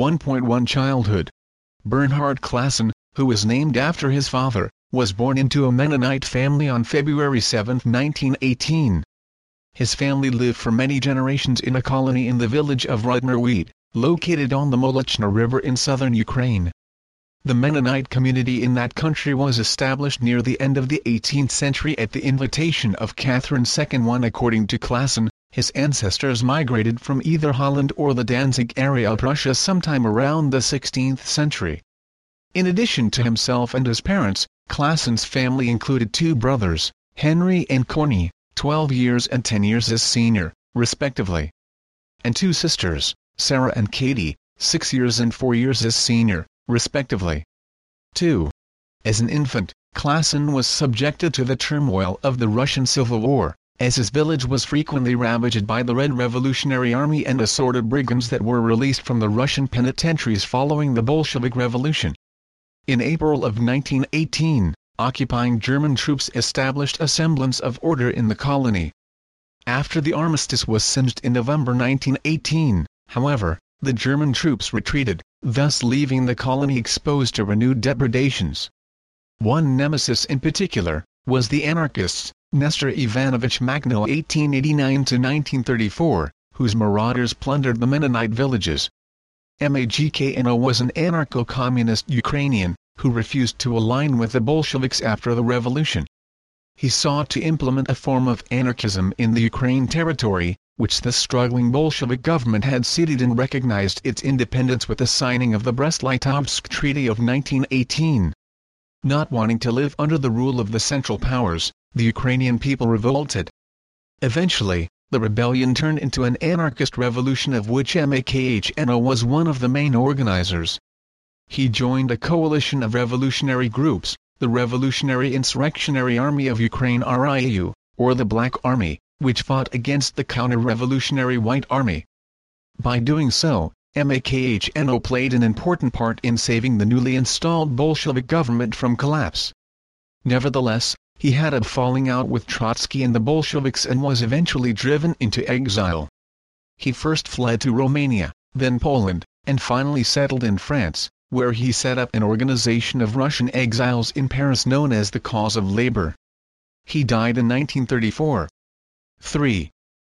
1.1 Childhood Bernhard Klassen, who was named after his father, was born into a Mennonite family on February 7, 1918. His family lived for many generations in a colony in the village of Rudnerweide, located on the Molochna River in southern Ukraine. The Mennonite community in that country was established near the end of the 18th century at the invitation of Catherine II. According to Klassen, his ancestors migrated from either Holland or the Danzig area of Prussia sometime around the 16th century. In addition to himself and his parents, Klassen's family included two brothers, Henry and Corny, 12 years and 10 years his senior, respectively. And two sisters, Sarah and Katie, 6 years and 4 years his senior, respectively. 2. As an infant, Klassen was subjected to the turmoil of the Russian Civil War, as his village was frequently ravaged by the Red Revolutionary Army and assorted brigands that were released from the Russian penitentiaries following the Bolshevik Revolution. In April of 1918, occupying German troops established a semblance of order in the colony. After the armistice was singed in November 1918, however, the German troops retreated, thus leaving the colony exposed to renewed depredations. One nemesis in particular, was the anarchists, Nestor Ivanovich Makhno (1889–1934), whose marauders plundered the Mennonite villages. Makhno was an anarcho-communist Ukrainian, who refused to align with the Bolsheviks after the revolution. He sought to implement a form of anarchism in the Ukraine territory, which the struggling Bolshevik government had ceded and recognized its independence with the signing of the Brest-Litovsk Treaty of 1918. Not wanting to live under the rule of the Central Powers, the Ukrainian people revolted. Eventually, the rebellion turned into an anarchist revolution of which Makhno was one of the main organizers. He joined a coalition of revolutionary groups, the Revolutionary Insurrectionary Army of Ukraine RIAU, or the Black Army, which fought against the counter-revolutionary White Army. By doing so, Makhno played an important part in saving the newly installed Bolshevik government from collapse. Nevertheless, he had a falling out with Trotsky and the Bolsheviks and was eventually driven into exile. He first fled to Romania, then Poland, and finally settled in France, where he set up an organization of Russian exiles in Paris known as the Cause of Labor. He died in 1934. 3.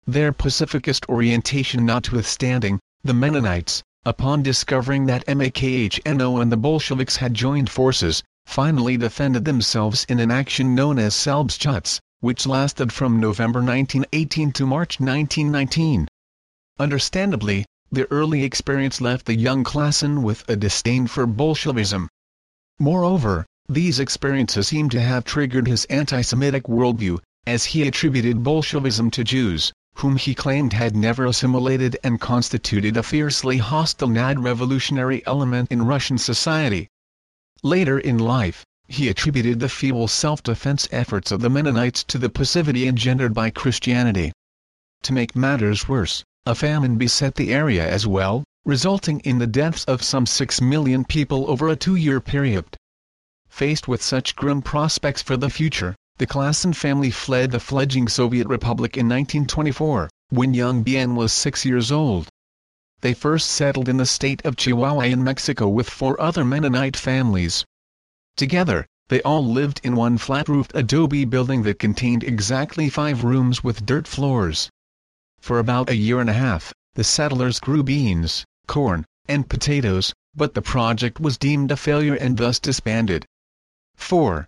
Their pacifist orientation notwithstanding, the Mennonites, upon discovering that Makhno and the Bolsheviks had joined forces, finally defended themselves in an action known as Selbstschutz, which lasted from November 1918 to March 1919. Understandably, the early experience left the young Klassen with a disdain for Bolshevism. Moreover, these experiences seem to have triggered his anti-Semitic worldview, as he attributed Bolshevism to Jews, whom he claimed had never assimilated and constituted a fiercely hostile nad-revolutionary element in Russian society. Later in life, he attributed the feeble self-defense efforts of the Mennonites to the passivity engendered by Christianity. To make matters worse, a famine beset the area as well, resulting in the deaths of some 6 million people over a two-year period. Faced with such grim prospects for the future, the Klassen family fled the fledgling Soviet Republic in 1924, when young Ben was six years old. They first settled in the state of Chihuahua in Mexico with four other Mennonite families. Together, they all lived in one flat-roofed adobe building that contained exactly five rooms with dirt floors. For about a year and a half, the settlers grew beans, corn, and potatoes, but the project was deemed a failure and thus disbanded. 4.